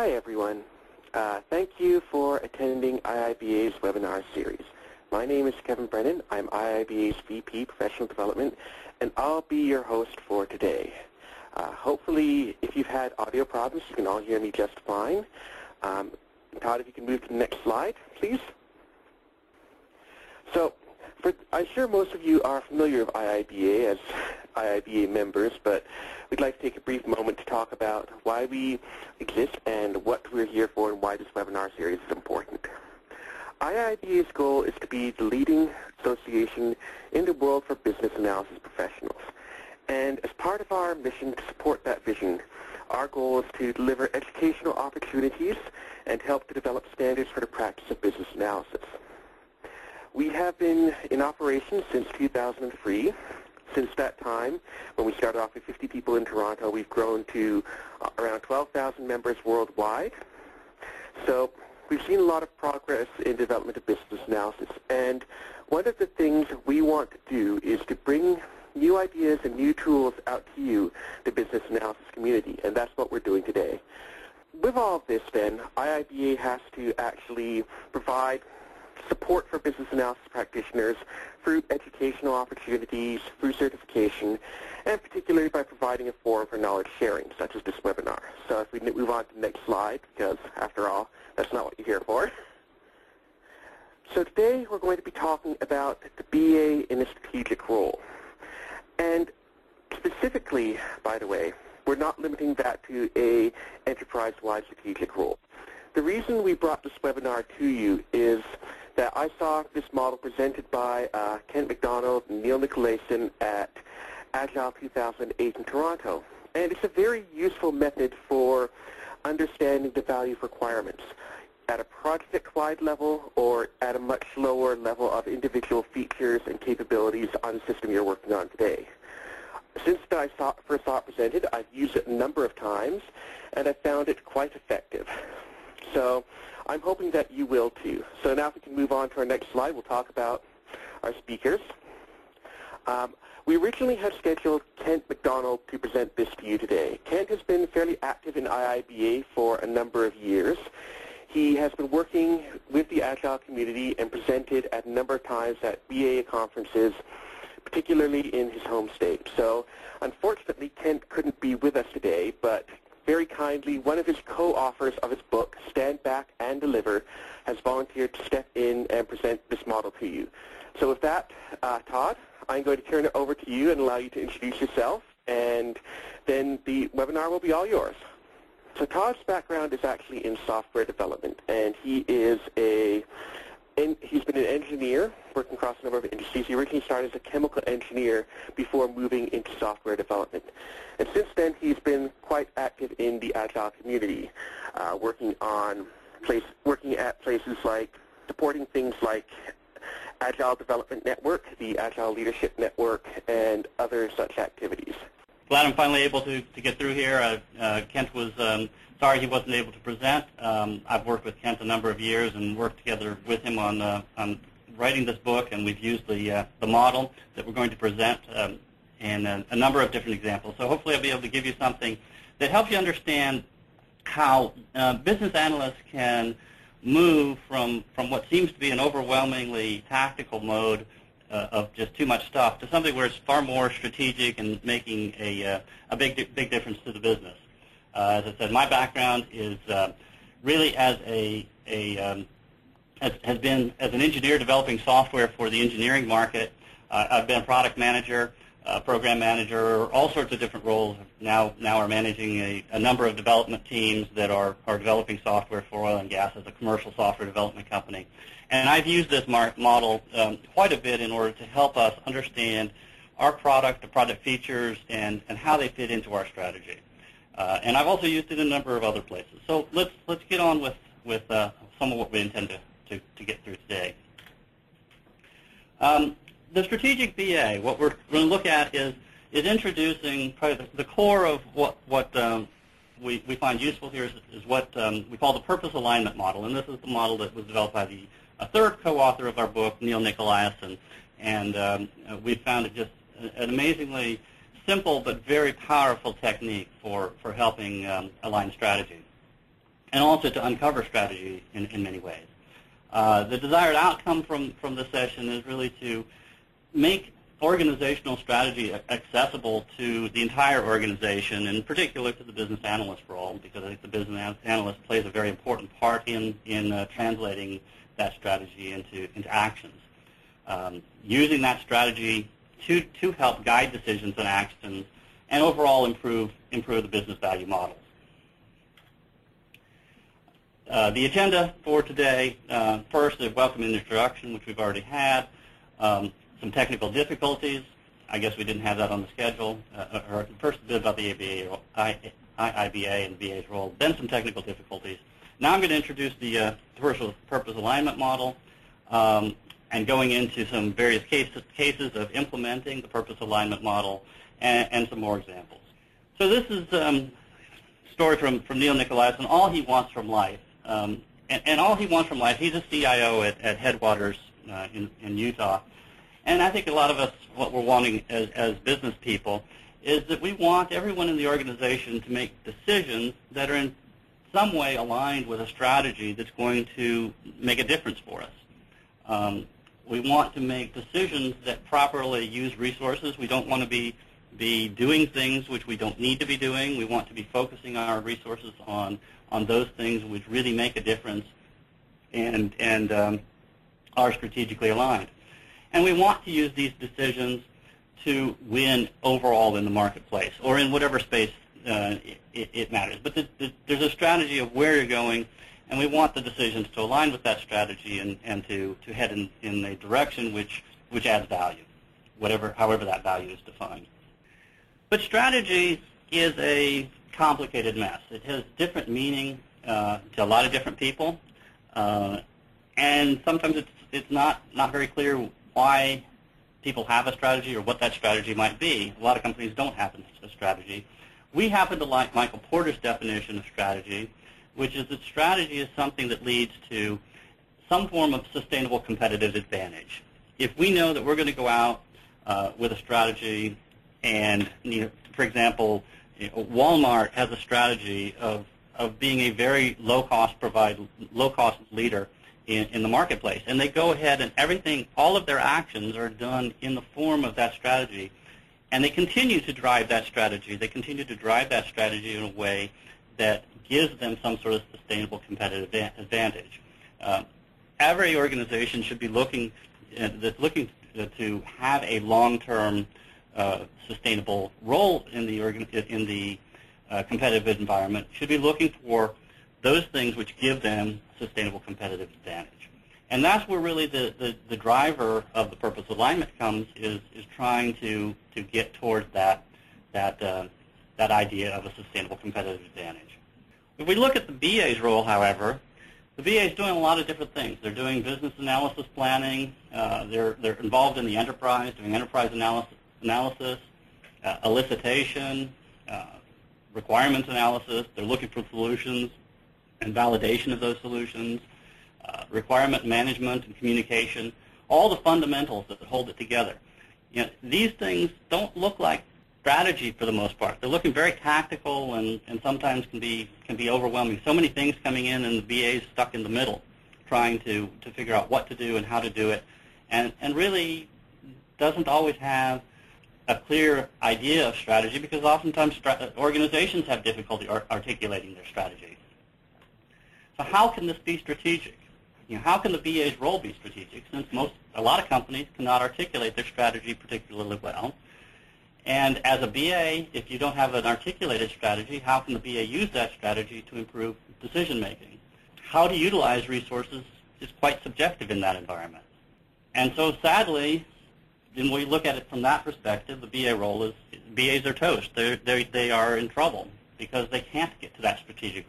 Hi, everyone. Uh, thank you for attending IIBA's webinar series. My name is Kevin Brennan. I'm IIBA's VP Professional Development, and I'll be your host for today. Uh, hopefully, if you've had audio problems, you can all hear me just fine. Um, Todd, if you can move to the next slide, please. So, for, I'm sure most of you are familiar with IIBA as IIBA members, but we'd like to take a brief moment to talk about why we exist and what we're here for and why this webinar series is important. IIBA's goal is to be the leading association in the world for business analysis professionals. And as part of our mission to support that vision, our goal is to deliver educational opportunities and help to develop standards for the practice of business analysis. We have been in operation since 2003. Since that time, when we started off with 50 people in Toronto, we've grown to uh, around 12,000 members worldwide. So we've seen a lot of progress in development of business analysis. And one of the things we want to do is to bring new ideas and new tools out to you, the business analysis community. And that's what we're doing today. With all of this, then, IIBA has to actually provide support for business analysis practitioners through educational opportunities, through certification, and particularly by providing a forum for knowledge sharing, such as this webinar. So if we move on to the next slide, because after all, that's not what you're here for. So today we're going to be talking about the BA in a strategic role. And specifically, by the way, we're not limiting that to a enterprise-wide strategic role. The reason we brought this webinar to you is that I saw this model presented by uh, Kent McDonald and Niel Nickolaisen at Agile 2008 in Toronto. And it's a very useful method for understanding the value of requirements at a project-wide level or at a much lower level of individual features and capabilities on the system you're working on today. Since I saw, first saw it presented, I've used it a number of times, and I found it quite effective. So I'm hoping that you will too. So now if we can move on to our next slide, we'll talk about our speakers. Um, we originally had scheduled Kent McDonald to present this to you today. Kent has been fairly active in IIBA for a number of years. He has been working with the Agile community and presented at a number of times at BA conferences, particularly in his home state. So unfortunately, Kent couldn't be with us today, but very kindly, one of his co-authors of his book, Stand Back and Deliver, has volunteered to step in and present this model to you. So with that, uh, Todd, I'm going to turn it over to you and allow you to introduce yourself, and then the webinar will be all yours. So Todd's background is actually in software development, and he is a he's been an engineer working across a number of industries. He originally started as a chemical engineer before moving into software development. And since then, he's been quite active in the Agile community, uh, working on place, working at places like supporting things like Agile Development Network, the Agile Leadership Network, and other such activities. Glad I'm finally able to, to get through here. Uh, uh, Kent was um, sorry he wasn't able to present. Um, I've worked with Kent a number of years and worked together with him on, uh, on writing this book, and we've used the, uh, the model that we're going to present um, in a, a, number of different examples. So hopefully I'll be able to give you something that helps you understand how uh, business analysts can move from, from what seems to be an overwhelmingly tactical mode uh, of just too much stuff to something where it's far more strategic and making a, uh, a big, big difference to the business. Uh, as I said, my background is uh, really as a, a um, has, has, been as an engineer developing software for the engineering market. Uh, I've been a product manager, program manager, all sorts of different roles. Now, now are managing a, a, number of development teams that are, are developing software for oil and gas as a commercial software development company. And I've used this model um, quite a bit in order to help us understand our product, the product features, and, and how they fit into our strategy. Uh, and I've also used it in a number of other places. So let's let's get on with with uh, some of what we intend to, to, to get through today. Um, the strategic BA, what we're going to look at is is introducing probably the, core of what what um, we, we find useful here is, is what um, we call the purpose alignment model, and this is the model that was developed by the a third co-author of our book, Niel Nickolaisen, and um, we found it just an amazingly simple but very powerful technique for, for helping um, align strategy. and also to uncover strategy in, in many ways. Uh, the desired outcome from, from this session is really to make organizational strategy accessible to the entire organization, in particular to the business analyst role, because I think the business analyst plays a very important part in, in uh, translating that strategy into, into actions. Um, using that strategy to, to help guide decisions and actions and overall improve, improve the business value models. Uh, the agenda for today, uh, first, a welcome introduction, which we've already had. Um, some technical difficulties. I guess we didn't have that on the schedule. Uh, or first, a bit about the ABA, IIBA and BA's role, then some technical difficulties. Now I'm going to introduce the uh, purpose alignment model um, and going into some various cases, cases of implementing the purpose alignment model and, and some more examples. So this is a um, story from, from Niel Nickolaisen, All He Wants from Life. Um, and, and, all he wants from life, he's a CIO at, at Headwaters uh, in, in Utah. And I think a lot of us, what we're wanting as, as business people, is that we want everyone in the organization to make decisions that are in some way aligned with a strategy that's going to make a difference for us. Um, we want to make decisions that properly use resources. We don't want to be be doing things which we don't need to be doing. We want to be focusing our resources on on those things which really make a difference and, and um, are strategically aligned. And we want to use these decisions to win overall in the marketplace or in whatever space uh, it, it, matters. But the, the, there's a strategy of where you're going, and we want the decisions to align with that strategy and, and to, to head in, in a direction which, which adds value, whatever, however that value is defined. But strategy is a complicated mess. It has different meaning uh, to a lot of different people, uh, and sometimes it's it's not not very clear why people have a strategy or what that strategy might be. A lot of companies don't have a strategy. We happen to like Michael Porter's definition of strategy, which is that strategy is something that leads to some form of sustainable competitive advantage. If we know that we're going to go out uh, with a strategy and, you know, for example, Walmart has a strategy of, of being a very low-cost provide low-cost leader in, in the marketplace. And they go ahead and everything, all of their actions are done in the form of that strategy. And they continue to drive that strategy. They continue to drive that strategy in a way that gives them some sort of sustainable competitive advantage. Uh, every organization should be looking uh, that's looking to have a long-term uh, sustainable role in the in the uh, competitive environment should be looking for those things which give them sustainable competitive advantage. And that's where really the, the, the driver of the purpose alignment comes is, is trying to, to get towards that, that, uh, that idea of a sustainable competitive advantage. If we look at the BA's role, however, the BA is doing a lot of different things. They're doing business analysis planning. Uh, they're, they're involved in the enterprise, doing enterprise analysis, analysis, uh, elicitation, uh, requirements analysis. They're looking for solutions and validation of those solutions, uh, requirement management and communication, all the fundamentals that hold it together. You know, these things don't look like strategy for the most part. They're looking very tactical and, and sometimes can be can be overwhelming. So many things coming in and the BA is stuck in the middle trying to, to figure out what to do and how to do it and, and really doesn't always have a clear idea of strategy because oftentimes organizations have difficulty articulating their strategy. So how can this be strategic? You know, how can the BA's role be strategic since most, a lot of companies cannot articulate their strategy particularly well? And as a BA, if you don't have an articulated strategy, how can the BA use that strategy to improve decision making? How to utilize resources is quite subjective in that environment. And so sadly, when we look at it from that perspective, the BA role is BAs are toast. They're, they're, they are in trouble because they can't get to that strategic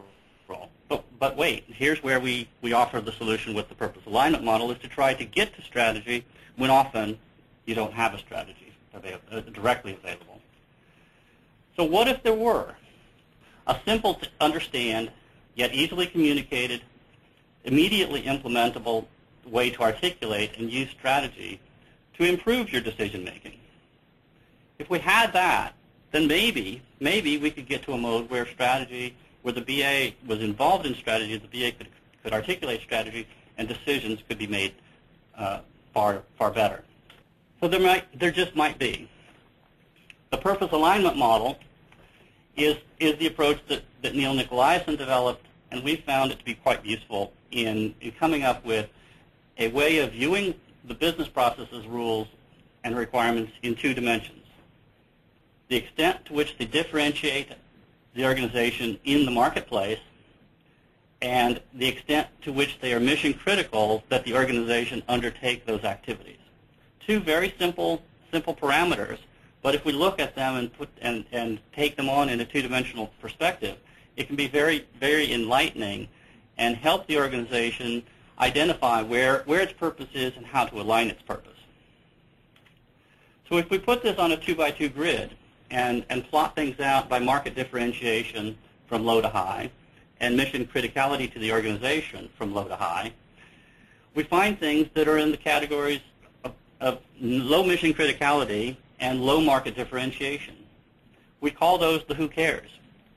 role. But, but wait, here's where we, we offer the solution with the purpose alignment model is to try to get to strategy when often you don't have a strategy uh, directly available. So what if there were a simple to understand yet easily communicated, immediately implementable way to articulate and use strategy to improve your decision making. If we had that, then maybe, maybe we could get to a mode where strategy where the BA was involved in strategy, the BA could, could articulate strategy, and decisions could be made uh, far far better. So there might there just might be. The purpose alignment model is is the approach that, that Niel Nickolaisen developed, and we found it to be quite useful in, in coming up with a way of viewing the business processes, rules, and requirements in two dimensions. The extent to which they differentiate the organization in the marketplace and the extent to which they are mission critical that the organization undertake those activities. Two very simple, simple parameters, but if we look at them and, put, and, and take them on in a two-dimensional perspective, it can be very, very enlightening and help the organization identify where, where its purpose is and how to align its purpose. So if we put this on a two-by-two grid and, and plot things out by market differentiation from low to high, and mission criticality to the organization from low to high, we find things that are in the categories of, of low mission criticality and low market differentiation. We call those the who cares.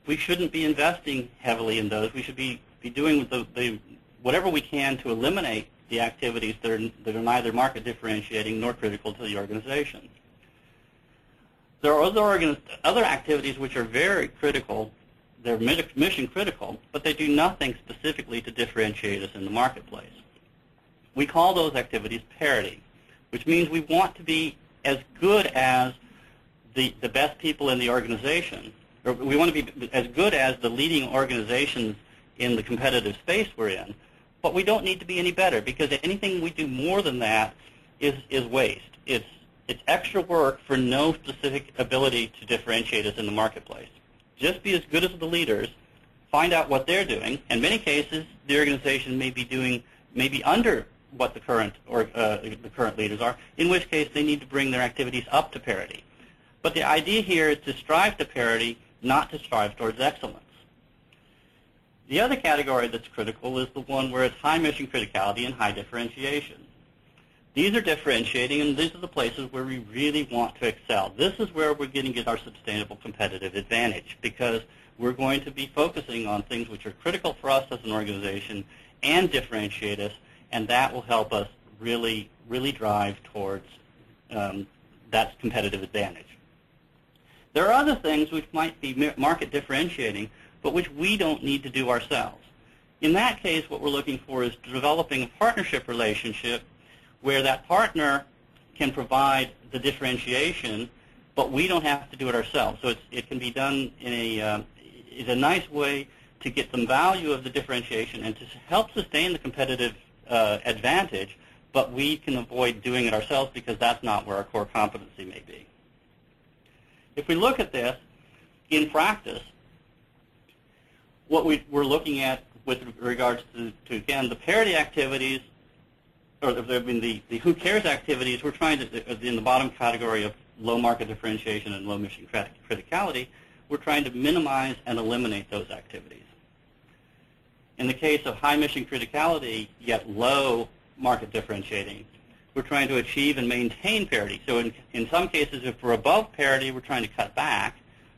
We shouldn't be investing heavily in those. We should be, be doing the, the, whatever we can to eliminate the activities that are, that are neither market differentiating nor critical to the organization. There are other, other activities which are very critical they're mission critical, but they do nothing specifically to differentiate us in the marketplace. We call those activities parity, which means we want to be as good as the, the best people in the organization, or we want to be as good as the leading organizations in the competitive space we're in, but we don't need to be any better because anything we do more than that is, is waste. It's, it's extra work for no specific ability to differentiate us in the marketplace just be as good as the leaders, find out what they're doing. In many cases, the organization may be doing maybe under what the current or uh, the current leaders are, in which case they need to bring their activities up to parity. But the idea here is to strive to parity, not to strive towards excellence. The other category that's critical is the one where it's high mission criticality and high differentiation. These are differentiating, and these are the places where we really want to excel. This is where we're going to get our sustainable competitive advantage because we're going to be focusing on things which are critical for us as an organization and differentiate us, and that will help us really, really drive towards um, that competitive advantage. There are other things which might be market differentiating, but which we don't need to do ourselves. In that case, what we're looking for is developing a partnership relationship where that partner can provide the differentiation, but we don't have to do it ourselves. So it can be done in a, uh, it's a nice way to get some value of the differentiation and to help sustain the competitive uh, advantage, but we can avoid doing it ourselves because that's not where our core competency may be. If we look at this in practice, what we, are looking at with regards to, to, again, the parity activities or I mean, the, the who cares activities, we're trying to, uh, in the bottom category of low market differentiation and low mission criticality, we're trying to minimize and eliminate those activities. In the case of high mission criticality, yet low market differentiating, we're trying to achieve and maintain parity. So in, in some cases, if we're above parity, we're trying to cut back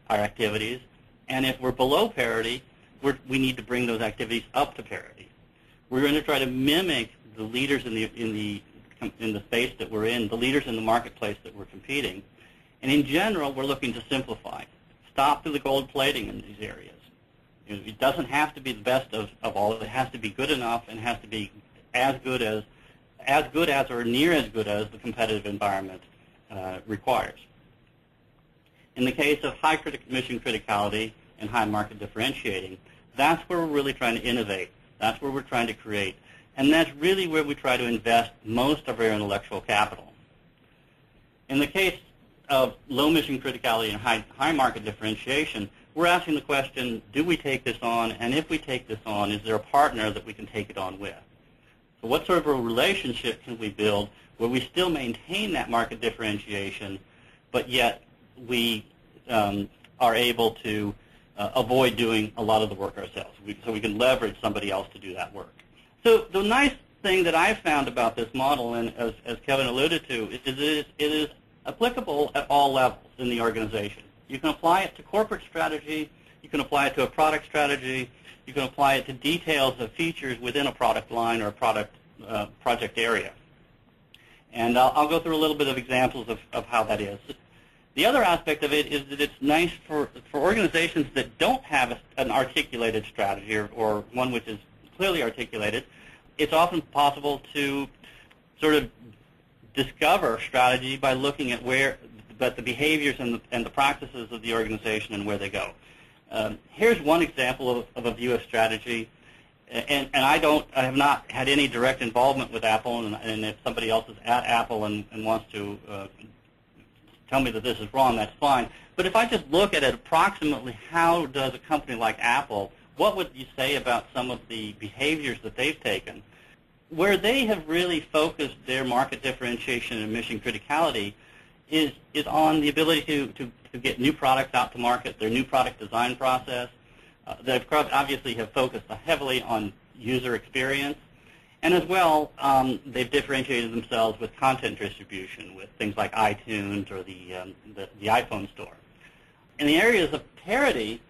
our activities. And if we're below parity, we need to bring those activities up to parity. We're going to try to mimic the leaders in the in the in the space that we're in, the leaders in the marketplace that we're competing. And in general, we're looking to simplify. Stop to the gold plating in these areas. It doesn't have to be the best of, of all. It has to be good enough and has to be as good as as good as or near as good as the competitive environment uh, requires. In the case of high critic mission criticality and high market differentiating, that's where we're really trying to innovate. That's where we're trying to create and that's really where we try to invest most of our intellectual capital. In the case of low mission criticality and high, high market differentiation, we're asking the question, do we take this on? And if we take this on, is there a partner that we can take it on with? So what sort of a relationship can we build where we still maintain that market differentiation, but yet we um, are able to uh, avoid doing a lot of the work ourselves, we, so we can leverage somebody else to do that work. So the nice thing that I've found about this model, and as, as Kevin alluded to, is it is, it is applicable at all levels in the organization. You can apply it to corporate strategy. You can apply it to a product strategy. You can apply it to details of features within a product line or a product uh, project area. And I'll, I'll, go through a little bit of examples of, of how that is. The other aspect of it is that it's nice for, for organizations that don't have a, an articulated strategy or, or one which is clearly articulated. It's often possible to sort of discover strategy by looking at where but the behaviors and the, and the practices of the organization and where they go. Um, here's one example of, of, a view of strategy, and, and, I don't, I have not had any direct involvement with Apple, and, and if somebody else is at Apple and, and wants to uh, tell me that this is wrong, that's fine. But if I just look at it approximately, how does a company like Apple, what would you say about some of the behaviors that they've taken? Where they have really focused their market differentiation and mission criticality is, is on the ability to, to, to get new products out to market, their new product design process. Uh, they've obviously have focused heavily on user experience. And as well, um, they've differentiated themselves with content distribution, with things like iTunes or the, um, the, the, iPhone store. In the areas of parity,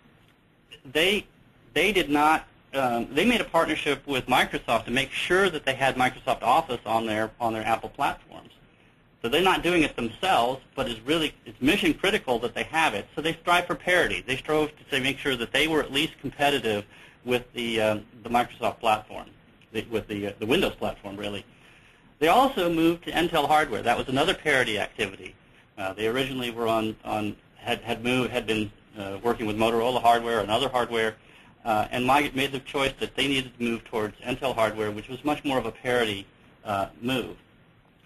they, they did not, um, they made a partnership with Microsoft to make sure that they had Microsoft Office on their, on their Apple platforms. So they're not doing it themselves, but it's really it's mission critical that they have it. So they strive for parity. They strove to say, make sure that they were at least competitive with the uh, the Microsoft platform, the, with the uh, the Windows platform, really. They also moved to Intel hardware. That was another parity activity. Uh, they originally were on on had had moved had been uh, working with Motorola hardware and other hardware, uh, and made the choice that they needed to move towards Intel hardware, which was much more of a parity uh, move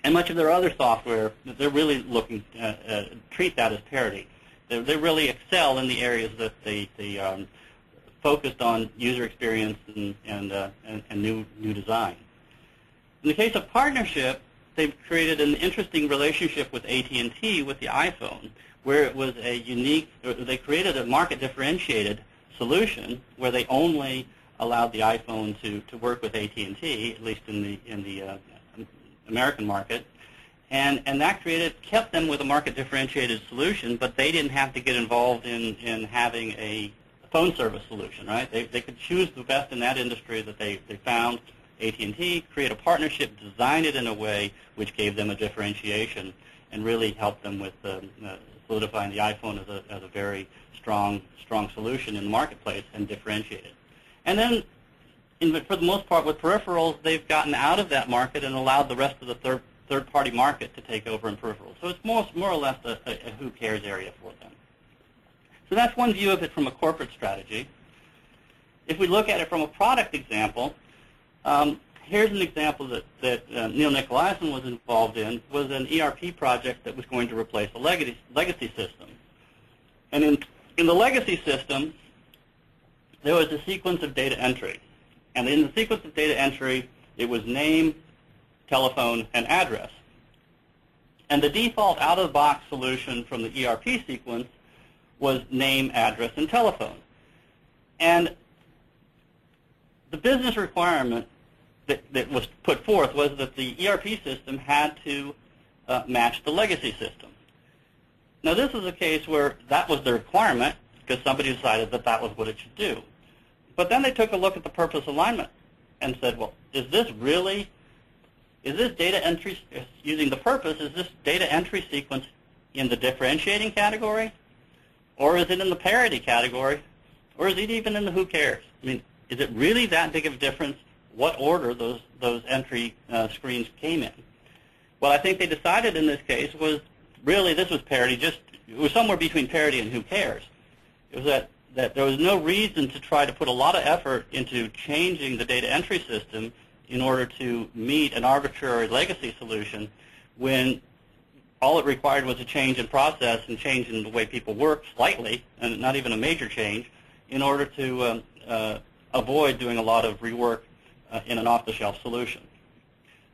and much of their other software, they're really looking to uh, uh, treat that as parity. They, they really excel in the areas that they, they um, focused on user experience and, and, uh, and, and, new, new design. In the case of partnership, they've created an interesting relationship with AT&T with the iPhone, where it was a unique, they created a market differentiated solution where they only allowed the iPhone to, to work with AT&T, at least in the, in the uh, American market. And, and that created, kept them with a market differentiated solution, but they didn't have to get involved in, in having a phone service solution, right? They, they could choose the best in that industry that they, they found, AT&T, create a partnership, design it in a way which gave them a differentiation and really helped them with um, uh, solidifying the iPhone as a, as a very strong, strong solution in the marketplace and differentiated. And then in, for the most part, with peripherals, they've gotten out of that market and allowed the rest of the third, third-party market to take over in peripherals. So it's more, more or less a, a, a who cares area for them. So that's one view of it from a corporate strategy. If we look at it from a product example, um, here's an example that, that uh, Niel Nickolaisen was involved in, was an ERP project that was going to replace a legacy, legacy system. And in, in the legacy system, there was a sequence of data entry. And in the sequence of data entry, it was name, telephone, and address. And the default out-of-the-box solution from the ERP sequence was name, address, and telephone. And the business requirement that, that was put forth was that the ERP system had to uh, match the legacy system. Now, this is a case where that was the requirement because somebody decided that that was what it should do. But then they took a look at the purpose alignment and said, well, is this really, is this data entry, using the purpose, is this data entry sequence in the differentiating category? Or is it in the parity category? Or is it even in the who cares? I mean, is it really that big of a difference what order those, those entry uh, screens came in? What I think they decided in this case was really this was parity, just it was somewhere between parity and who cares. It was that that there was no reason to try to put a lot of effort into changing the data entry system in order to meet an arbitrary legacy solution when all it required was a change in process and change in the way people work slightly, and not even a major change, in order to um, uh, avoid doing a lot of rework uh, in an off-the-shelf solution.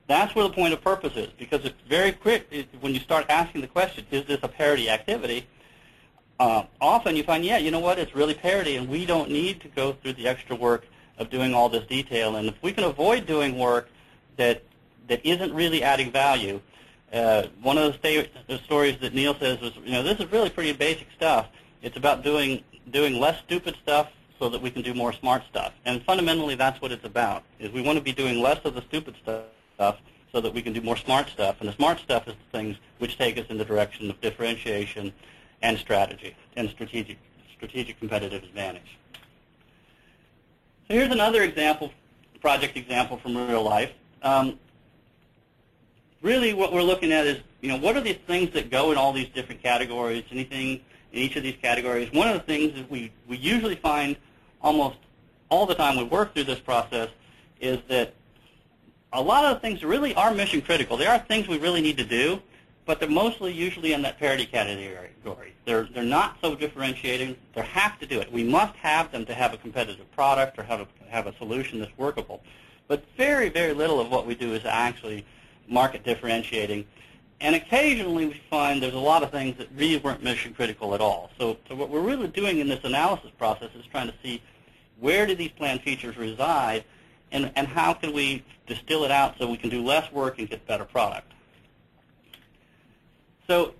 That's where the point of purpose is, because it's very quick it, when you start asking the question, is this a parity activity? uh, often you find, yeah, you know what, it's really parity, and we don't need to go through the extra work of doing all this detail. And if we can avoid doing work that that isn't really adding value, uh, one of the, the stories that Niel says was, you know, this is really pretty basic stuff. It's about doing doing less stupid stuff so that we can do more smart stuff. And fundamentally, that's what it's about, is we want to be doing less of the stupid stuff so that we can do more smart stuff. And the smart stuff is the things which take us in the direction of differentiation and strategy and strategic, strategic competitive advantage. So here's another example, project example from real life. Um, really what we're looking at is, you know, what are the things that go in all these different categories, anything in each of these categories. One of the things that we, we usually find almost all the time we work through this process is that a lot of the things really are mission critical. They are things we really need to do, but they're mostly usually in that parity category. They're, they're not so differentiating. They have to do it. We must have them to have a competitive product or have a, have a solution that's workable. But very, very little of what we do is actually market differentiating. And occasionally we find there's a lot of things that really weren't mission critical at all. So, so what we're really doing in this analysis process is trying to see where do these plan features reside and, and how can we distill it out so we can do less work and get better product. So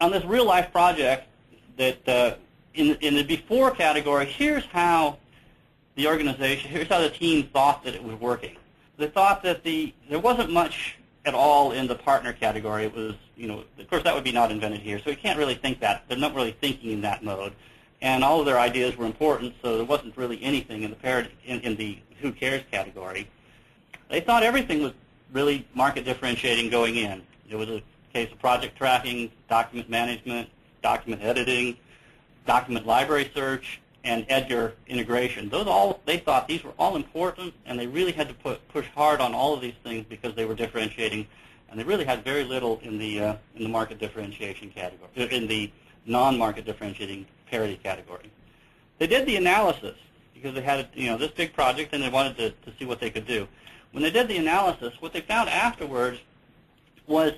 on this real life project that uh, in, in the before category, here's how the organization, here's how the team thought that it was working. They thought that the there wasn't much at all in the partner category. It was, you know, of course that would be not invented here, so you can't really think that. They're not really thinking in that mode. And all of their ideas were important, so there wasn't really anything in the parity, in, in the who cares category. They thought everything was really market differentiating going in. It was a case of project tracking, document management, document editing, document library search, and Edgar integration. Those all they thought these were all important, and they really had to put, push hard on all of these things because they were differentiating, and they really had very little in the uh, in the market differentiation category, uh, in the non-market differentiating parity category. They did the analysis because they had you know this big project and they wanted to, to see what they could do. When they did the analysis, what they found afterwards was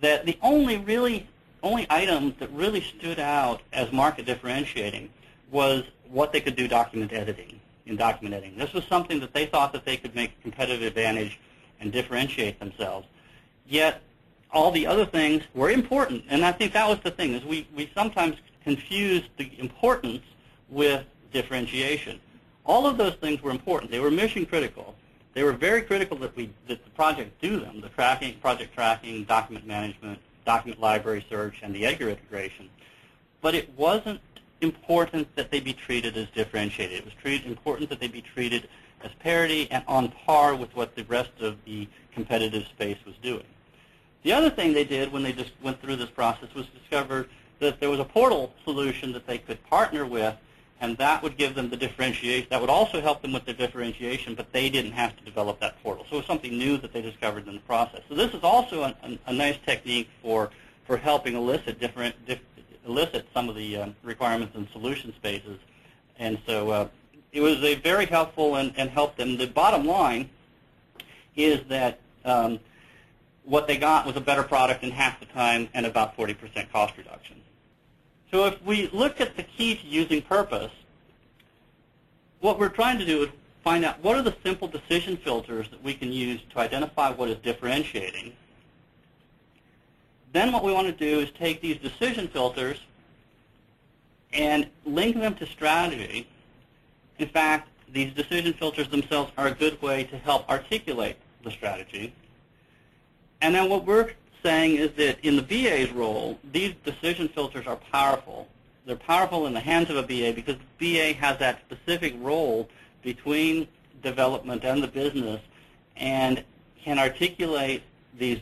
that the only really only items that really stood out as market differentiating was what they could do document editing in document editing. This was something that they thought that they could make competitive advantage and differentiate themselves. Yet all the other things were important, and I think that was the thing is we, we sometimes confuse the importance with differentiation. All of those things were important. They were mission critical. They were very critical that we that the project do them, the tracking, project tracking, document management, document library search, and the Edgar integration. But it wasn't important that they be treated as differentiated. It was treated, important that they be treated as parity and on par with what the rest of the competitive space was doing. The other thing they did when they just went through this process was discover that there was a portal solution that they could partner with, and that would give them the differentiation. That would also help them with the differentiation, but they didn't have to develop that portal. So it was something new that they discovered in the process. So this is also a, a, a nice technique for, for helping elicit different, dif, elicit some of the um, requirements in solution spaces. And so uh, it was a very helpful and, and helped them. The bottom line is that um, what they got was a better product in half the time and about 40% cost reduction. So if we look at the key to using purpose, what we're trying to do is find out what are the simple decision filters that we can use to identify what is differentiating then what we want to do is take these decision filters and link them to strategy. In fact, these decision filters themselves are a good way to help articulate the strategy. And then what we're saying is that in the BA's role, these decision filters are powerful. They're powerful in the hands of a BA because BA has that specific role between development and the business and can articulate these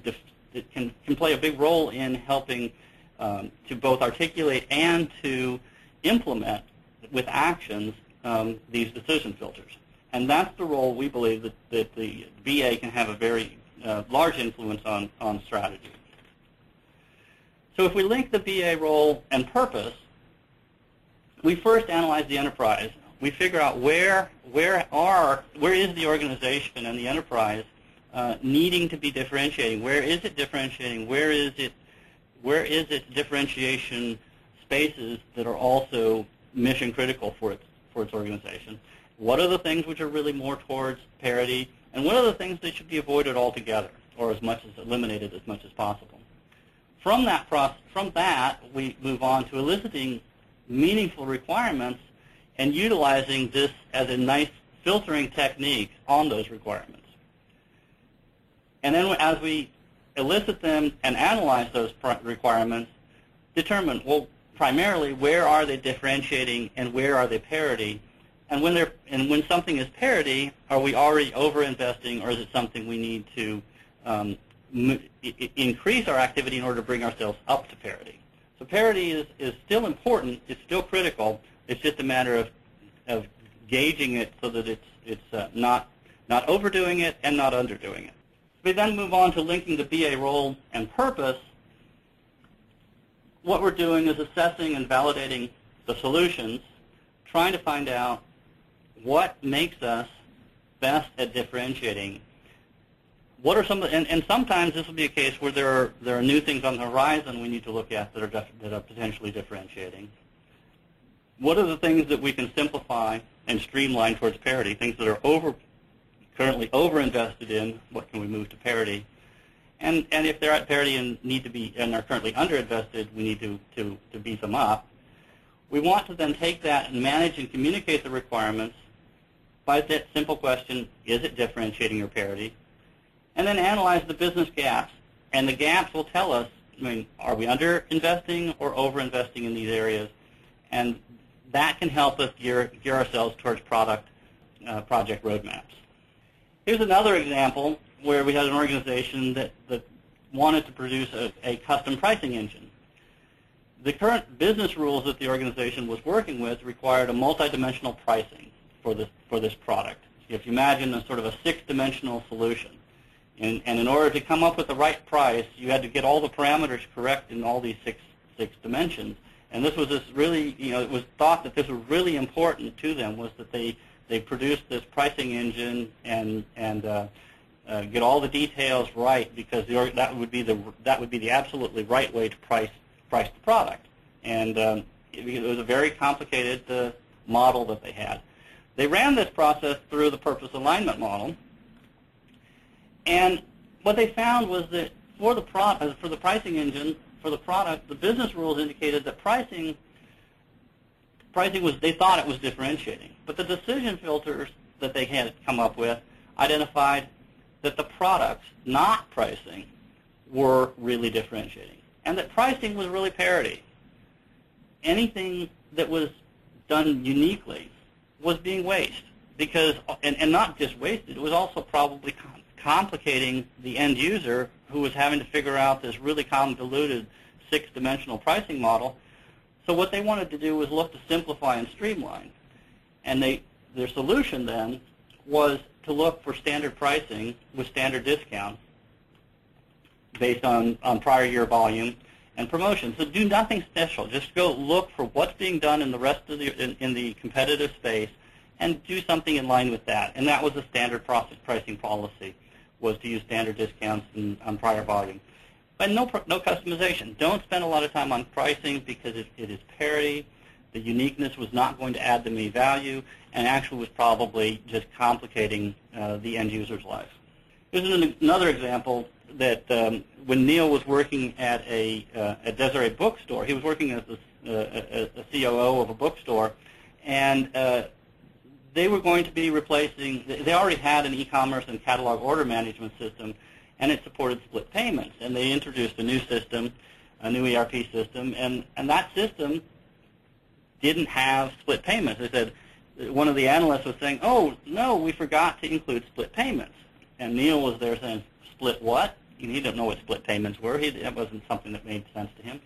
that can, can play a big role in helping um, to both articulate and to implement with actions um, these decision filters. And that's the role we believe that, that the BA can have a very uh, large influence on, on strategy. So if we link the BA role and purpose, we first analyze the enterprise. We figure out where, where, are, where is the organization and the enterprise uh, needing to be differentiating. Where is it differentiating? Where is it? Where is its differentiation spaces that are also mission critical for its for its organization? What are the things which are really more towards parity, and what are the things that should be avoided altogether, or as much as eliminated as much as possible? From that process, from that, we move on to eliciting meaningful requirements and utilizing this as a nice filtering technique on those requirements. And then as we elicit them and analyze those requirements, determine, well, primarily where are they differentiating and where are they parity, and when they're and when something is parity, are we already over-investing, or is it something we need to um, increase our activity in order to bring ourselves up to parity? So parity is, is still important. It's still critical. It's just a matter of, of gauging it so that it's, it's uh, not, not overdoing it and not underdoing it. We then move on to linking the BA role and purpose. What we're doing is assessing and validating the solutions, trying to find out what makes us best at differentiating. What are some, and, and sometimes this will be a case where there are there are new things on the horizon we need to look at that are that are potentially differentiating. What are the things that we can simplify and streamline towards parity? Things that are over currently over invested in. What can we move to parity? And and if they're at parity and need to be and are currently underinvested, we need to to to beef them up. We want to then take that and manage and communicate the requirements by that simple question, is it differentiating your parity? And then analyze the business gaps. And the gaps will tell us, I mean, are we under-investing or over-investing in these areas? And that can help us gear, gear ourselves towards product uh, project roadmaps. Here's another example where we had an organization that, that wanted to produce a, a custom pricing engine. The current business rules that the organization was working with required a multidimensional pricing for this, for this product. If you imagine a sort of a six-dimensional solution, and, and in order to come up with the right price, you had to get all the parameters correct in all these six, six dimensions. And this was this really, you know, it was thought that this was really important to them was that they, they produced this pricing engine and, and uh, uh, get all the details right because the, that would be the that would be the absolutely right way to price price the product. And um, it, it was a very complicated uh, model that they had. They ran this process through the purpose alignment model, and what they found was that for the uh, for the pricing engine for the product, the business rules indicated that pricing pricing was they thought it was differentiating, but the decision filters that they had come up with identified that the products, not pricing, were really differentiating, and that pricing was really parity. Anything that was done uniquely was being wasted because, and, and not just wasted, it was also probably com- complicating the end user who was having to figure out this really convoluted six-dimensional pricing model. So what they wanted to do was look to simplify and streamline. And they, their solution then was to look for standard pricing with standard discounts based on, on prior year volume and promotion. So do nothing special. Just go look for what's being done in the rest of the in, in the competitive space and do something in line with that. And that was a standard process pricing policy, was to use standard discounts in, on prior volume. No, no customization. Don't spend a lot of time on pricing because it, it is parity. The uniqueness was not going to add them any value, and actually was probably just complicating uh, the end user's life. This is an, another example that um, when Niel was working at a uh, Deseret bookstore, he was working as a, uh, a, a COO of a bookstore, and uh, they were going to be replacing. They already had an e-commerce and catalog order management system, and it supported split payments. And they introduced a new system, a new ERP system, and and that system didn't have split payments. They said one of the analysts was saying, "Oh no, we forgot to include split payments," and Niel was there saying, "Split what?" he didn't know what split payments were. He, that wasn't something that made sense to him.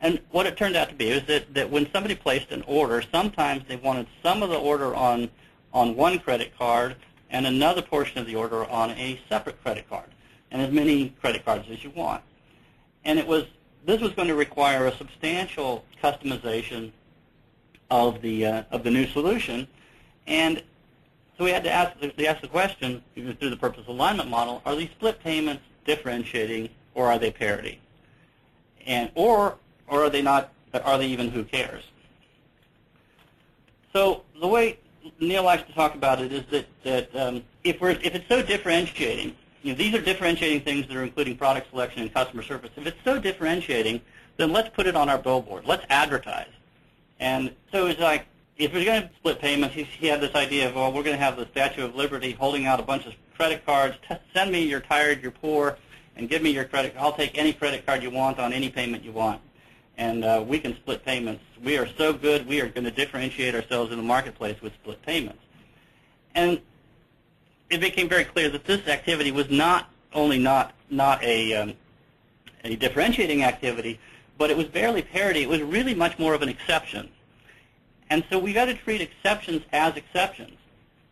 And what it turned out to be is that, that when somebody placed an order, sometimes they wanted some of the order on, on one credit card and another portion of the order on a separate credit card, and as many credit cards as you want. And it was this was going to require a substantial customization of the uh, of the new solution, and so we had to ask they asked the question through the purpose alignment model: Are these split payments differentiating, or are they parity? And or or are they not? Are they even who cares? So the way Niel likes to talk about it is that that um, if we're if it's so differentiating, you know, these are differentiating things that are including product selection and customer service. If it's so differentiating, then let's put it on our billboard. Let's advertise. And so it was like, if we're going to split payments, he, he had this idea of, well, we're going to have the Statue of Liberty holding out a bunch of credit cards. Send me, you're tired, you're poor, and give me your credit. I'll take any credit card you want on any payment you want. And uh, we can split payments. We are so good, we are going to differentiate ourselves in the marketplace with split payments. And it became very clear that this activity was not only not not a um, a differentiating activity, but it was barely parity. It was really much more of an exception. And so we got to treat exceptions as exceptions.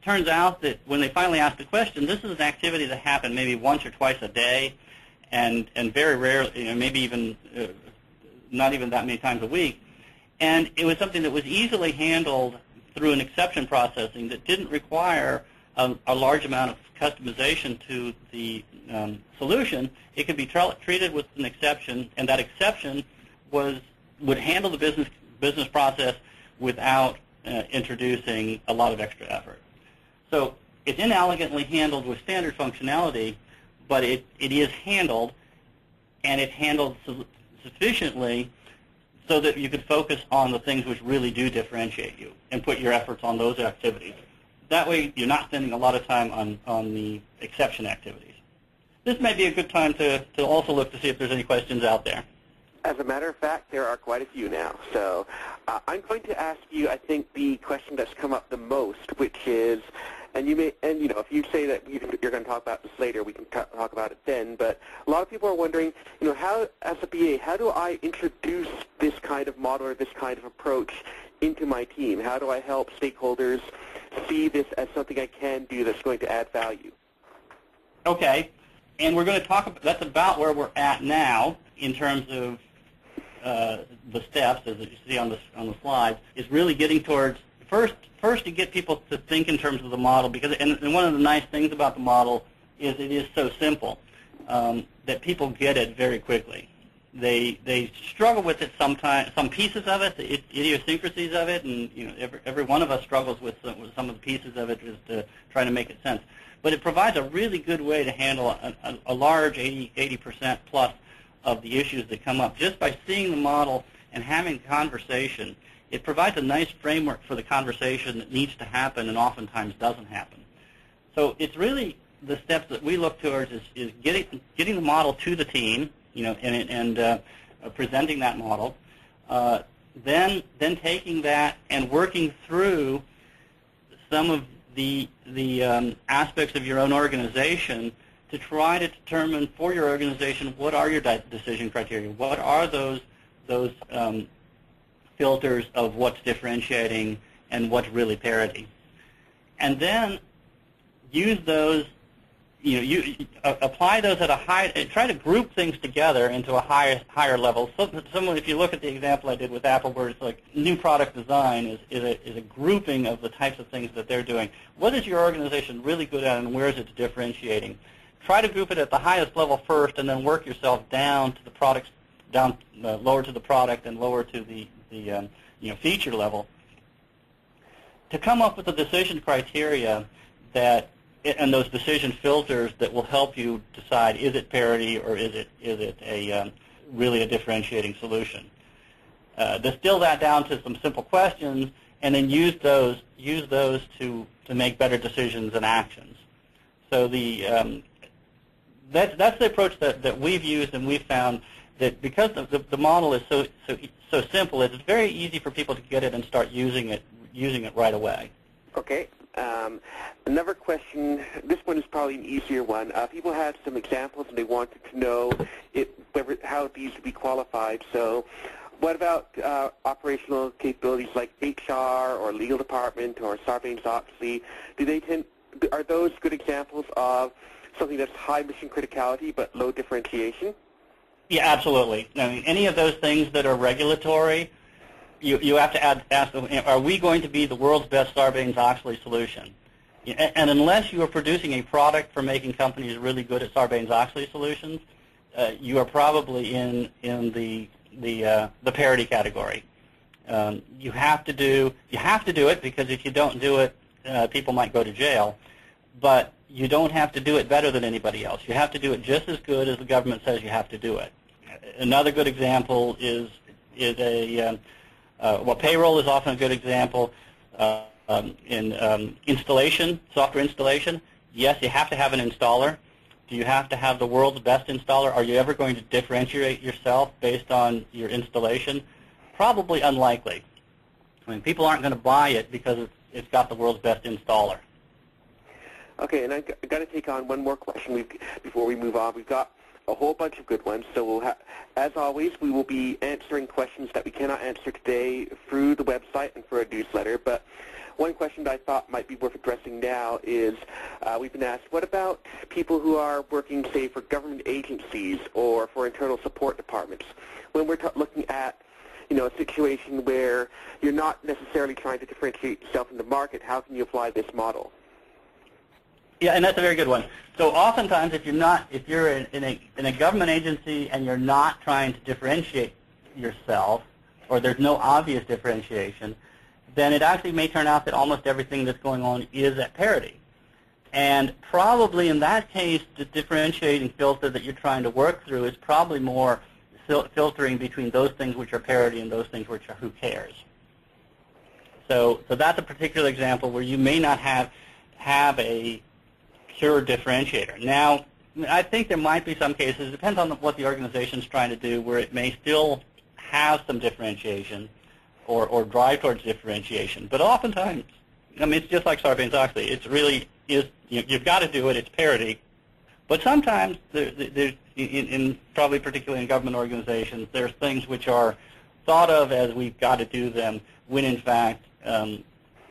Turns out that when they finally asked the question, this is an activity that happened maybe once or twice a day, and and very rarely, you know, maybe even uh, not even that many times a week. And it was something that was easily handled through an exception processing that didn't require a, a large amount of customization to the um, solution, it could be treated with an exception, and that exception was would handle the business business process without uh, introducing a lot of extra effort. So it's inelegantly handled with standard functionality, but it, it is handled, and it's handled su- sufficiently so that you could focus on the things which really do differentiate you and put your efforts on those activities. That way, you're not spending a lot of time on, on the exception activities. This may be a good time to, to also look to see if there's any questions out there. As a matter of fact, there are quite a few now. So uh, I'm going to ask you, I think, the question that's come up the most, which is, and you may, and you know, if you say that you're going to talk about this later, we can talk about it then. But a lot of people are wondering, you know, how, as a BA, how do I introduce this kind of model or this kind of approach into my team? How do I help stakeholders see this as something I can do that's going to add value? Okay, and we're going to talk about, that's about where we're at now in terms of uh, the steps, as you see on the, on the slides, is really getting towards, first, first to get people to think in terms of the model, because, and, and one of the nice things about the model is it is so simple um, that people get it very quickly they they struggle with it sometimes, some pieces of it, the idiosyncrasies of it, and you know every every one of us struggles with some, with some of the pieces of it, just to try to make it sense. But it provides a really good way to handle a, a, a large 80 percent plus of the issues that come up just by seeing the model and having conversation. It provides a nice framework for the conversation that needs to happen and oftentimes doesn't happen. So it's really the steps that we look towards is, is getting getting the model to the team you know, and, and uh, presenting that model. Uh, then, then taking that and working through some of the the um, aspects of your own organization to try to determine for your organization what are your decision criteria, what are those those um, filters of what's differentiating and what's really parity, and then use those you know, you, uh, apply those at a high, try to group things together into a higher higher level. So, someone, if you look at the example I did with Apple, where it's like new product design is, is, a, is a grouping of the types of things that they're doing. What is your organization really good at, and where is it differentiating? Try to group it at the highest level first, and then work yourself down to the products, down uh, lower to the product, and lower to the the um, you know feature level. To come up with a decision criteria that and those decision filters that will help you decide is it parity or is it is it a um, really a differentiating solution. Uh, distill that down to some simple questions, and then use those use those to to make better decisions and actions. So the um, that's that's the approach that, that we've used, and we've found that because the, the, the model is so so so simple, it's very easy for people to get it and start using it using it right away. Okay, um, another question, this one is probably an easier one. Uh, people had some examples and they wanted to know it, whether, how these would be qualified. So what about uh, operational capabilities like HR or legal department or Sarbanes-Oxley? Do they tend, are those good examples of something that's high mission criticality but low differentiation? Yeah, absolutely. I mean, any of those things that are regulatory you, you have to add, ask, are we going to be the world's best Sarbanes-Oxley solution? And unless you are producing a product for making companies really good at Sarbanes-Oxley solutions, uh, you are probably in in the the uh, the parity category. Um, you have to do you have to do it because if you don't do it, uh, people might go to jail. But you don't have to do it better than anybody else. You have to do it just as good as the government says you have to do it. Another good example is is a um, Uh, well, payroll is often a good example. Uh, um, in um, installation, software installation, yes, you have to have an installer. Do you have to have the world's best installer? Are you ever going to differentiate yourself based on your installation? Probably unlikely. I mean, people aren't going to buy it because it's, it's got the world's best installer. Okay, and I've got to take on one more question before we move on. We've got a whole bunch of good ones, so we'll as always, we will be answering questions that we cannot answer today through the website and for a newsletter. But one question that I thought might be worth addressing now is uh, we've been asked, what about people who are working, say, for government agencies or for internal support departments? When we're looking at you know, a situation where you're not necessarily trying to differentiate yourself in the market, how can you apply this model? Yeah, and that's a very good one. So oftentimes, if you're not, if you're in, in, a in a government agency and you're not trying to differentiate yourself, or there's no obvious differentiation, then it actually may turn out that almost everything that's going on is at parity. And probably in that case, the differentiating filter that you're trying to work through is probably more fil filtering between those things which are parity and those things which are who cares. So, so that's a particular example where you may not have have a pure differentiator. Now, I think there might be some cases, it depends on what the organization is trying to do, where it may still have some differentiation or, or drive towards differentiation. But oftentimes, I mean, it's just like Sarbanes-Oxley. It's really is you, you've got to do it. It's parity. But sometimes there, there's in, in probably particularly in government organizations, there's things which are thought of as we've got to do them when in fact um,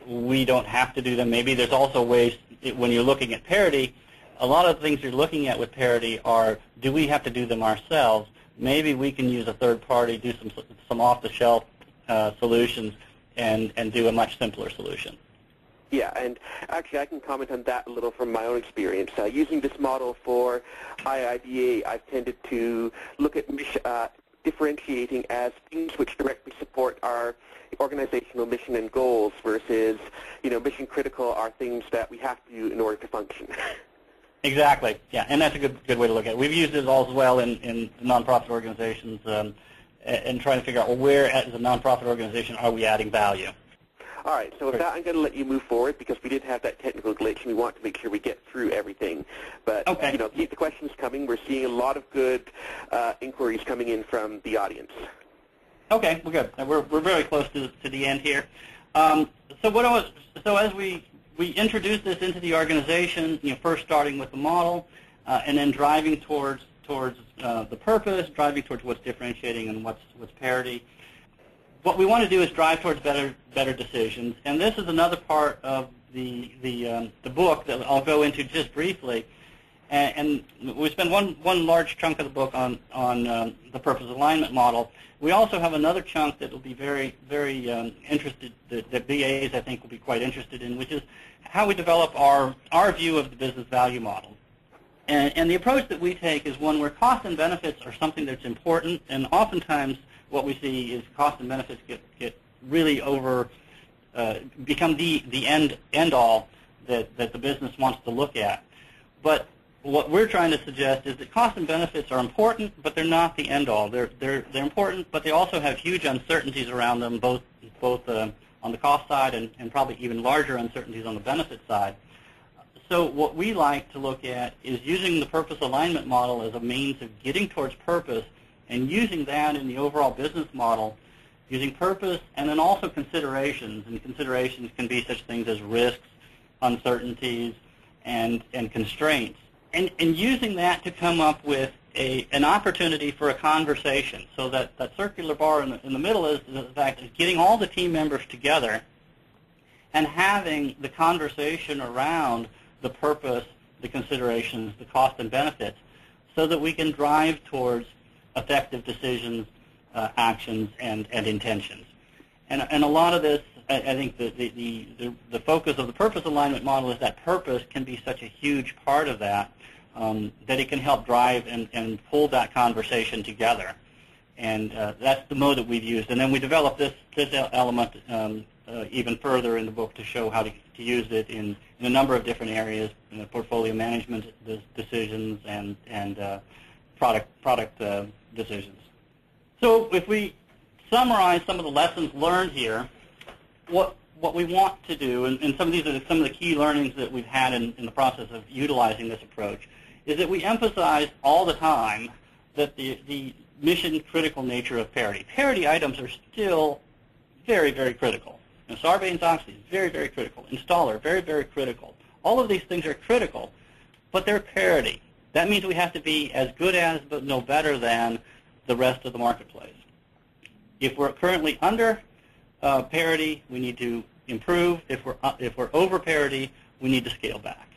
we don't have to do them. Maybe there's also ways when you're looking at parity, a lot of the things you're looking at with parity are do we have to do them ourselves? Maybe we can use a third party, do some some off-the-shelf uh, solutions, and and do a much simpler solution. Yeah, and actually I can comment on that a little from my own experience. Uh, using this model for IIBA, I've tended to look at uh, differentiating as things which directly support our organizational mission and goals versus, you know, mission critical are things that we have to do in order to function. Exactly. Yeah, and that's a good good way to look at it. We've used it as well in, in nonprofit organizations um, and trying to figure out well, where as a nonprofit organization are we adding value. All right, so with that, I'm going to let you move forward because we did have that technical glitch, and we want to make sure we get through everything. But okay. you know, keep the questions coming. We're seeing a lot of good uh, inquiries coming in from the audience. Okay, we're good. We're we're very close to to the end here. Um, so what I was so as we we introduce this into the organization, you know, first starting with the model, uh, and then driving towards towards uh, the purpose, driving towards what's differentiating and what's what's parity what we want to do is drive towards better better decisions, and this is another part of the the um, the book that I'll go into just briefly. And, and we spend one one large chunk of the book on on um, the purpose alignment model. We also have another chunk that will be very very um, interested that, that BAs I think will be quite interested in, which is how we develop our our view of the business value model. And, and the approach that we take is one where cost and benefits are something that's important, and oftentimes what we see is cost and benefits get, get really over, uh, become the, the end, end all that, that the business wants to look at. But what we're trying to suggest is that cost and benefits are important, but they're not the end all. They're, they're, they're important, but they also have huge uncertainties around them, both, both uh, on the cost side and, and probably even larger uncertainties on the benefit side. So what we like to look at is using the purpose alignment model as a means of getting towards purpose and using that in the overall business model, using purpose and then also considerations. And considerations can be such things as risks, uncertainties, and, and constraints. And, and using that to come up with a, an opportunity for a conversation. So that, that circular bar in the, in the middle is the fact of getting all the team members together and having the conversation around the purpose, the considerations, the cost and benefits, so that we can drive towards effective decisions, uh, actions, and, and intentions. And, and a lot of this, I, I think the, the, the, the, focus of the purpose alignment model is that purpose can be such a huge part of that um, that it can help drive and, and pull that conversation together. And uh, that's the mode that we've used. And then we developed this, this element um, uh, even further in the book to show how to, to use it in, in a number of different areas, you know, portfolio management decisions and, and uh, product, product uh, decisions. So if we summarize some of the lessons learned here, what what we want to do, and, and some of these are some of the key learnings that we've had in, in the process of utilizing this approach, is that we emphasize all the time that the, the mission critical nature of parity. Parity items are still very, very critical. And Sarbanes-Oxley is very, very critical. Installer, very, very critical. All of these things are critical, but they're parity. That means we have to be as good as, but no better than, the rest of the marketplace. If we're currently under uh, parity, we need to improve. If we're, uh, if we're over parity, we need to scale back.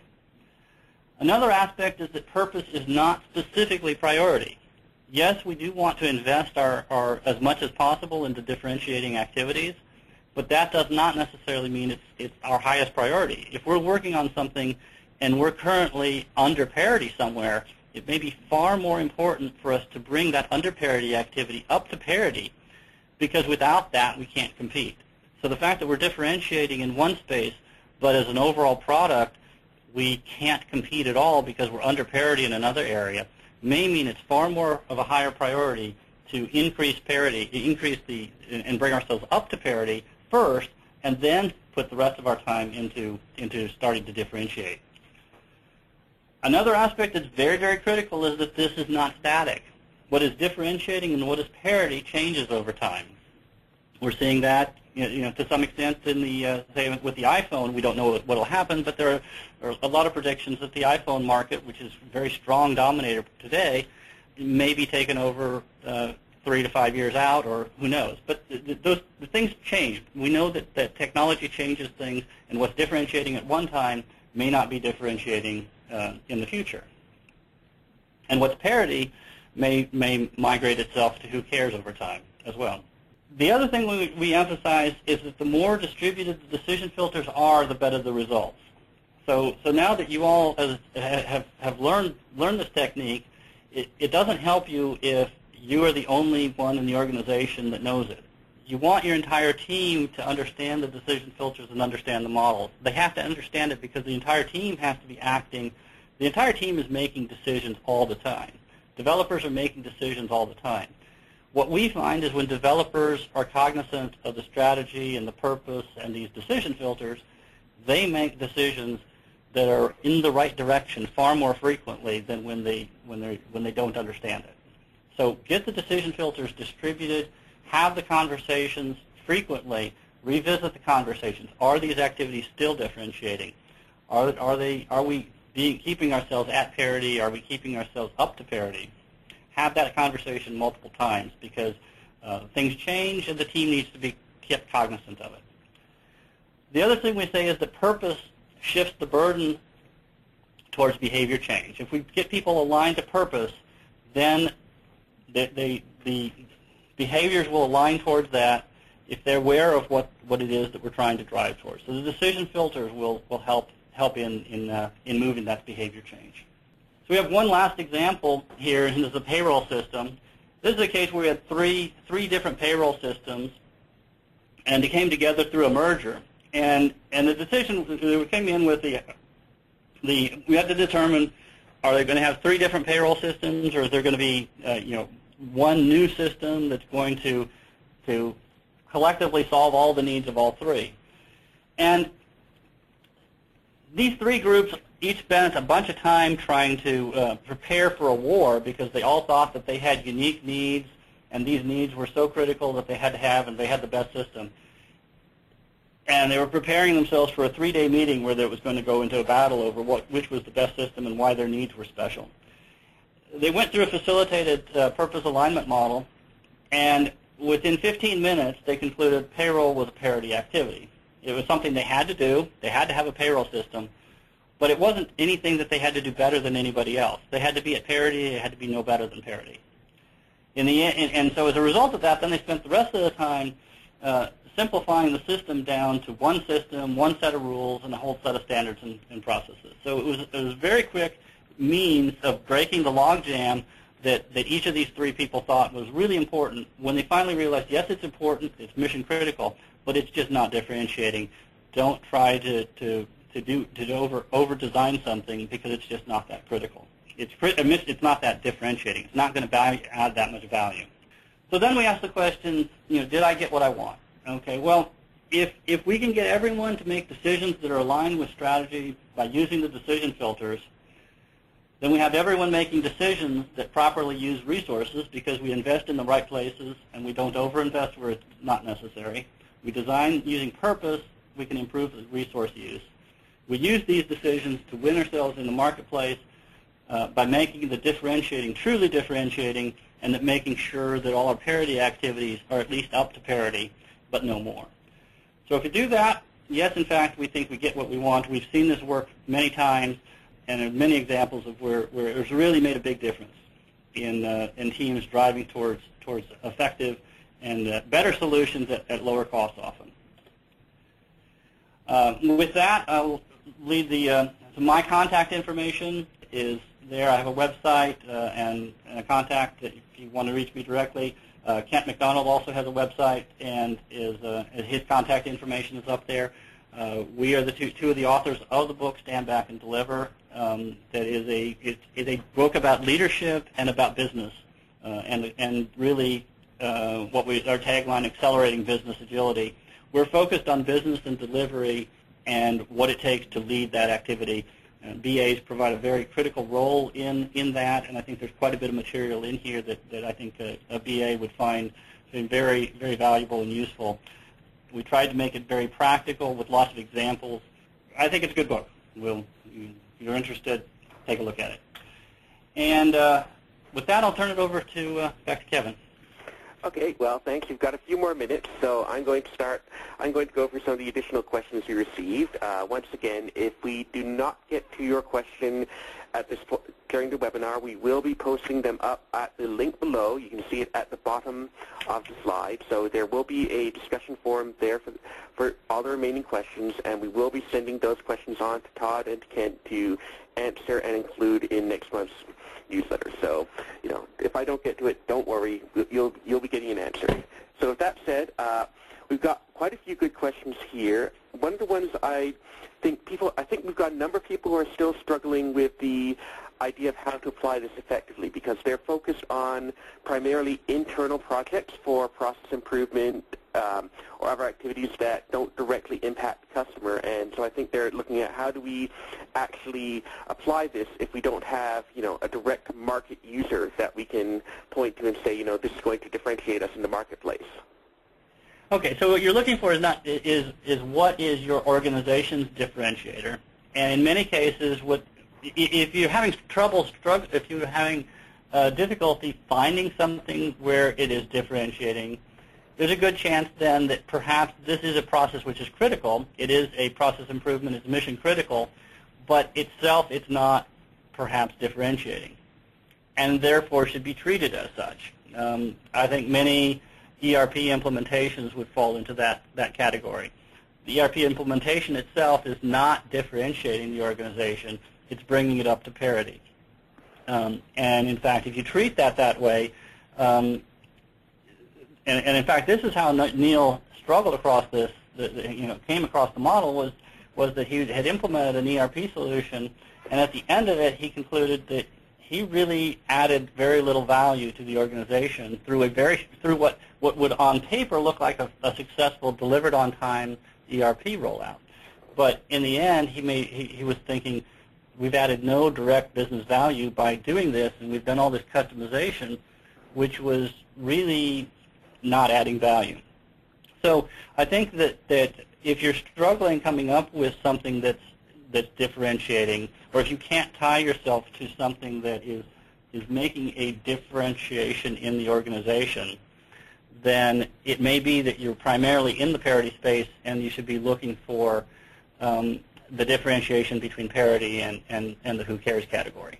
Another aspect is that purpose is not specifically priority. Yes, we do want to invest our, our, as much as possible into differentiating activities, but that does not necessarily mean it's, it's our highest priority. If we're working on something and we're currently under parity somewhere, it may be far more important for us to bring that under parity activity up to parity because without that we can't compete. So the fact that we're differentiating in one space, but as an overall product, we can't compete at all because we're under parity in another area, may mean it's far more of a higher priority to increase parity, increase the, and bring ourselves up to parity first, and then put the rest of our time into, into starting to differentiate. Another aspect that's very, very critical is that this is not static. What is differentiating and what is parity changes over time. We're seeing that you know, to some extent in the, uh, say, with the iPhone, we don't know what will happen, but there are, a lot of predictions that the iPhone market, which is a very strong dominator today, may be taken over uh, three to five years out, or who knows. But th- those the things change. We know that, that technology changes things, and what's differentiating at one time may not be differentiating uh, in the future. And what's parity may, may migrate itself to who cares over time as well. The other thing we, we emphasize is that the more distributed the decision filters are, the better the results. So, so now that you all have, have, have learned, learned this technique, it, it doesn't help you if you are the only one in the organization that knows it. You want your entire team to understand the decision filters and understand the models. They have to understand it because the entire team has to be acting. The entire team is making decisions all the time. Developers are making decisions all the time. What we find is when developers are cognizant of the strategy and the purpose and these decision filters, they make decisions that are in the right direction far more frequently than when they when they when they don't understand it. So get the decision filters distributed, have the conversations frequently, revisit the conversations. Are these activities still differentiating? Are are they are we being, keeping ourselves at parity? Are we keeping ourselves up to parity? have that conversation multiple times because uh, things change and the team needs to be kept cognizant of it. The other thing we say is that purpose shifts the burden towards behavior change. If we get people aligned to purpose, then they, they, the behaviors will align towards that if they're aware of what, what it is that we're trying to drive towards. So the decision filters will, will help, help in, in, uh, in moving that behavior change. So we have one last example here, and this is a payroll system. This is a case where we had three, three different payroll systems, and they came together through a merger. And, and the decision we came in with the, the, we had to determine, are they going to have three different payroll systems, or is there going to be, uh, you know, one new system that's going to, to collectively solve all the needs of all three? And these three groups each spent a bunch of time trying to uh, prepare for a war because they all thought that they had unique needs and these needs were so critical that they had to have and they had the best system. And they were preparing themselves for a three-day meeting where there was going to go into a battle over what, which was the best system and why their needs were special. They went through a facilitated uh, purpose alignment model, and within 15 minutes, they concluded payroll was a parity activity. It was something they had to do. They had to have a payroll system but it wasn't anything that they had to do better than anybody else. They had to be at parity. They had to be no better than parity. In the and, and so as a result of that, then they spent the rest of the time uh, simplifying the system down to one system, one set of rules, and a whole set of standards and, and processes. So it was it was a very quick means of breaking the logjam that, that each of these three people thought was really important when they finally realized, yes, it's important, it's mission critical, but it's just not differentiating. Don't try to, to to do to over over design something because it's just not that critical. It's it's not that differentiating. It's not going to add that much value. So then we ask the question, you know, did I get what I want? Okay, well, if, if we can get everyone to make decisions that are aligned with strategy by using the decision filters, then we have everyone making decisions that properly use resources because we invest in the right places and we don't overinvest where it's not necessary. We design using purpose, we can improve resource use. We use these decisions to win ourselves in the marketplace uh, by making the differentiating truly differentiating and that making sure that all our parity activities are at least up to parity, but no more. So if you do that, yes, in fact, we think we get what we want. We've seen this work many times, and there are many examples of where, where it's really made a big difference in, uh, in teams driving towards, towards effective and uh, better solutions at, at lower cost often. Uh, with that, I'll lead the, uh, so my contact information is there. I have a website uh, and, and, a contact if you want to reach me directly. Uh, Kent McDonald also has a website, and is uh, his contact information is up there. We are the two, two of the authors of the book Stand Back and Deliver. Um, that is a is a book about leadership and about business, and and really uh, what we our tagline accelerating business agility. We're focused on business and delivery and what it takes to lead that activity. And BAs provide a very critical role in, in that, and I think there's quite a bit of material in here that, that I think a, a BA would find very, very valuable and useful. We tried to make it very practical with lots of examples. I think it's a good book. We'll, if you're interested, take a look at it. And uh, with that, I'll turn it over to uh, back to Kevin. Okay, well, thanks. You've got a few more minutes, so I'm going to start. I'm going to go over some of the additional questions we received. Uh, once again, if we do not get to your question at this during the webinar, we will be posting them up at the link below. You can see it at the bottom of the slide. So there will be a discussion forum there for, for all the remaining questions, and we will be sending those questions on to Todd and Kent to answer and include in next month's newsletter. So, you know, if I don't get to it, don't worry. You'll, you'll be getting an answer. So with that said, uh, we've got quite a few good questions here. One of the ones I think people, I think we've got a number of people who are still struggling with the idea of how to apply this effectively because they're focused on primarily internal projects for process improvement um, or other activities that don't directly impact the customer. And so I think they're looking at how do we actually apply this if we don't have, you know, a direct market user that we can point to and say, you know, this is going to differentiate us in the marketplace. Okay, so what you're looking for is not is is what is your organization's differentiator, and in many cases, what if you're having trouble, struggle, if you're having uh, difficulty finding something where it is differentiating, there's a good chance then that perhaps this is a process which is critical. It is a process improvement. It's mission critical, but itself it's not perhaps differentiating, and therefore should be treated as such. Um, I think many ERP implementations would fall into that, that category. The ERP implementation itself is not differentiating the organization it's bringing it up to parity. Um, and in fact, if you treat that that way, um, and, and, in fact, this is how Niel struggled across this, the, the, you know, came across the model was, was that he had implemented an ERP solution, and at the end of it, he concluded that he really added very little value to the organization through a very through what what would on paper look like a, a successful delivered on time ERP rollout. But in the end, he made he, he was thinking, we've added no direct business value by doing this, and we've done all this customization, which was really not adding value. So I think that, that if you're struggling coming up with something that's that's differentiating, or if you can't tie yourself to something that is is making a differentiation in the organization, then it may be that you're primarily in the parity space and you should be looking for um, the differentiation between parity and, and, and the who cares category.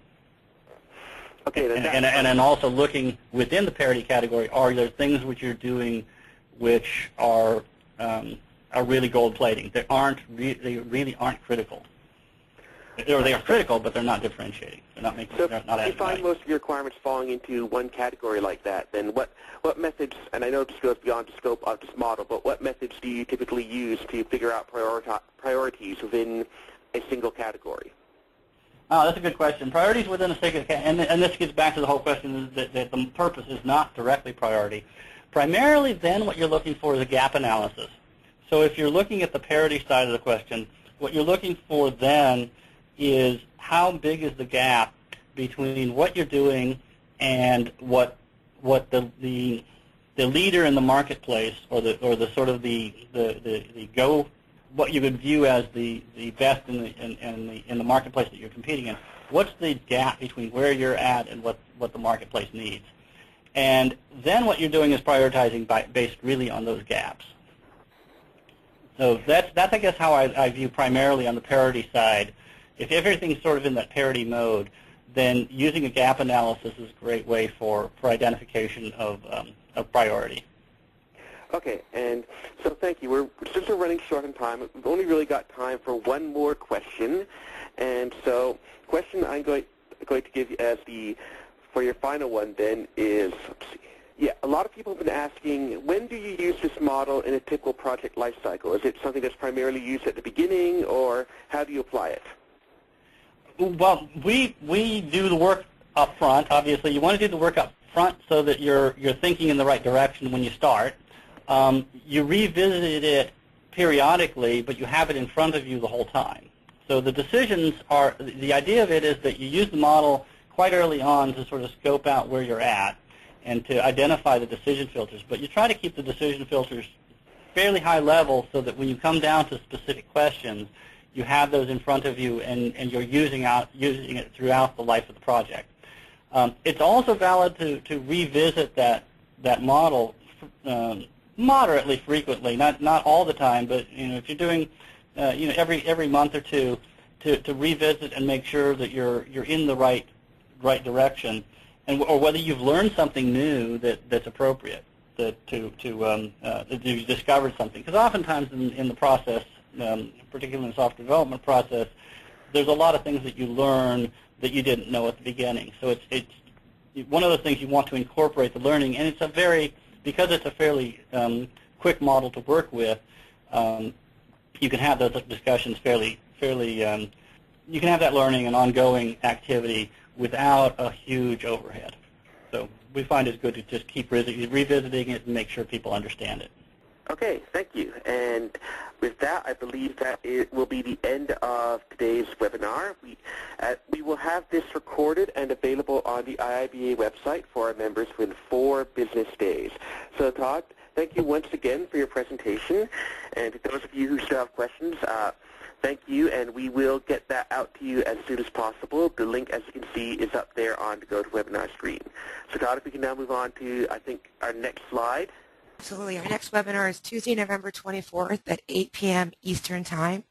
Okay, and, and, and then also looking within the parity category, are there things which you're doing which are um, are really gold plating? They aren't re they really aren't critical, or they are critical, but they're not differentiating. They're not making. So not if you find value. most of your requirements falling into one category like that, then what what methods? And I know this goes beyond the scope of this model, but what methods do you typically use to figure out prioritize priorities within a single category? Oh, that's a good question. Priorities within a sacred account, and, and this gets back to the whole question that, that the purpose is not directly priority. Primarily, then, what you're looking for is a gap analysis. So if you're looking at the parity side of the question, what you're looking for then is how big is the gap between what you're doing and what what the the the leader in the marketplace or the or the sort of the the, the, the go what you would view as the, the best in the, in, in, the, in the marketplace that you're competing in. What's the gap between where you're at and what, what the marketplace needs? And then what you're doing is prioritizing by, based really on those gaps. So that's, that's I guess, how I, I view primarily on the parity side. If everything's sort of in that parity mode, then using a gap analysis is a great way for, for identification of, um, of priority. Okay, and so thank you. We're since we're running short on time, we've only really got time for one more question, and so question I'm going going to give you as the for your final one then is yeah, a lot of people have been asking when do you use this model in a typical project lifecycle? Is it something that's primarily used at the beginning, or how do you apply it? Well, we we do the work up front. Obviously, you want to do the work up front so that you're you're thinking in the right direction when you start. Um, you revisit it periodically, but you have it in front of you the whole time. So the decisions are, the idea of it is that you use the model quite early on to sort of scope out where you're at and to identify the decision filters. But you try to keep the decision filters fairly high level so that when you come down to specific questions, you have those in front of you and, and you're using, out, using it throughout the life of the project. Um, it's also valid to, to revisit that, that model um, moderately frequently, not not all the time, but you know if you're doing uh, you know every every month or two to, to revisit and make sure that you're you're in the right right direction, and or whether you've learned something new that that's appropriate that to to um, uh, that you've discovered something because oftentimes in, in the process, um, particularly in the software development process, there's a lot of things that you learn that you didn't know at the beginning. So it's it's one of the things you want to incorporate the learning, and it's a very because it's a fairly um, quick model to work with, um, you can have those discussions fairly, fairly. Um, you can have that learning and ongoing activity without a huge overhead. So we find it's good to just keep revisiting it and make sure people understand it. Okay, thank you. And with that, I believe that it will be the end of today's webinar. We, uh, we will have this recorded and available on the IIBA website for our members within four business days. So Todd, thank you once again for your presentation. And to those of you who still have questions, uh, thank you, and we will get that out to you as soon as possible. The link, as you can see, is up there on the GoToWebinar screen. So Todd, if we can now move on to, I think, our next slide. Absolutely. Our next webinar is Tuesday, November 24th at 8 p.m. Eastern Time.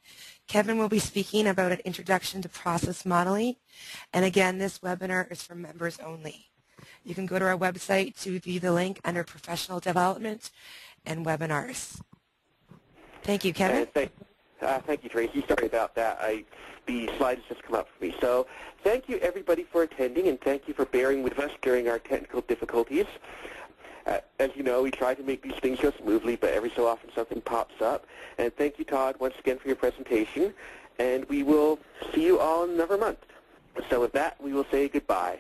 Kevin will be speaking about an introduction to process modeling. And again, this webinar is for members only. You can go to our website to view the link under professional development and webinars. Thank you, Kevin. Uh, thank, uh, you, Tracy. Sorry about that. I, the slides just come up for me. So thank you, everybody, for attending, and thank you for bearing with us during our technical difficulties. Uh, as you know, we try to make these things go smoothly, but every so often something pops up. And thank you, Todd, once again for your presentation. And we will see you all in another month. So with that, we will say goodbye.